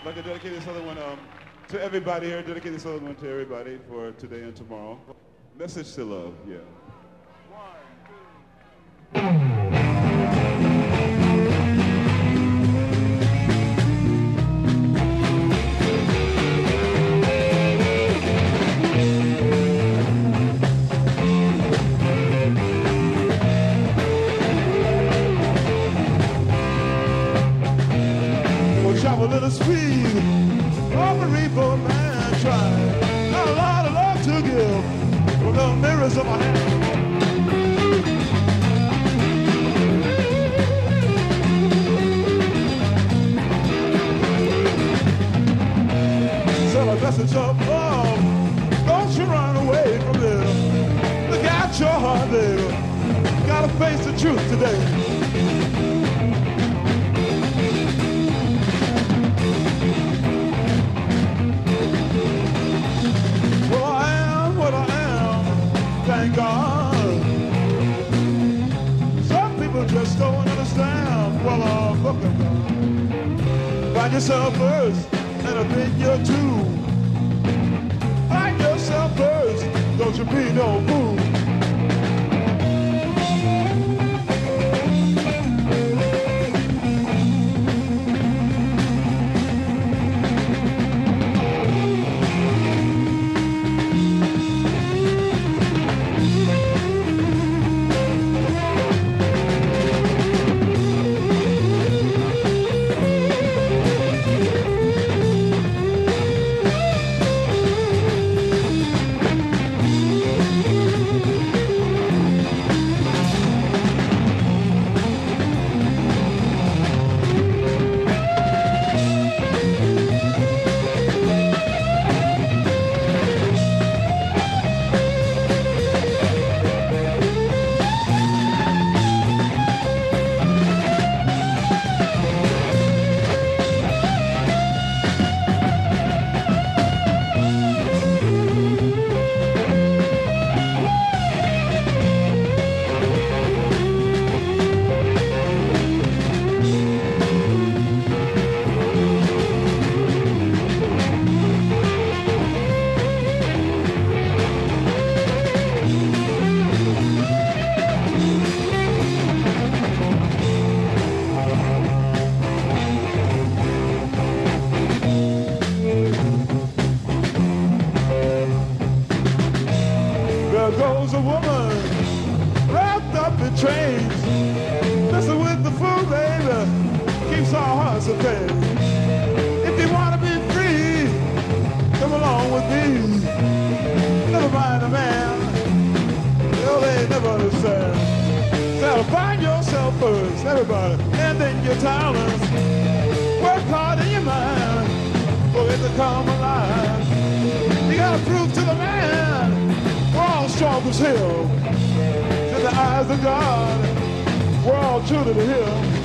I'd like to dedicate this other one um, to everybody here. Dedicate this other one to everybody for today and tomorrow. Message to love, yeah. The repo man tried. Got a lot of love to give with the mirrors of my hand. A message of love. Don't you run away from this. Look at your heart, baby. Gotta face the truth today. God. Some people just don't understand. Well, uh, look at God. Find yourself first, and I think you're two. Find yourself first, don't you be no fool. Pain. If you want to be free, come along with me. Never mind a man, well, they never understand. So find yourself first, everybody, and then your talents. Work hard in your mind for it to come alive. You gotta prove to the man we're all strong as hell. To the eyes of God, we're all children the hill.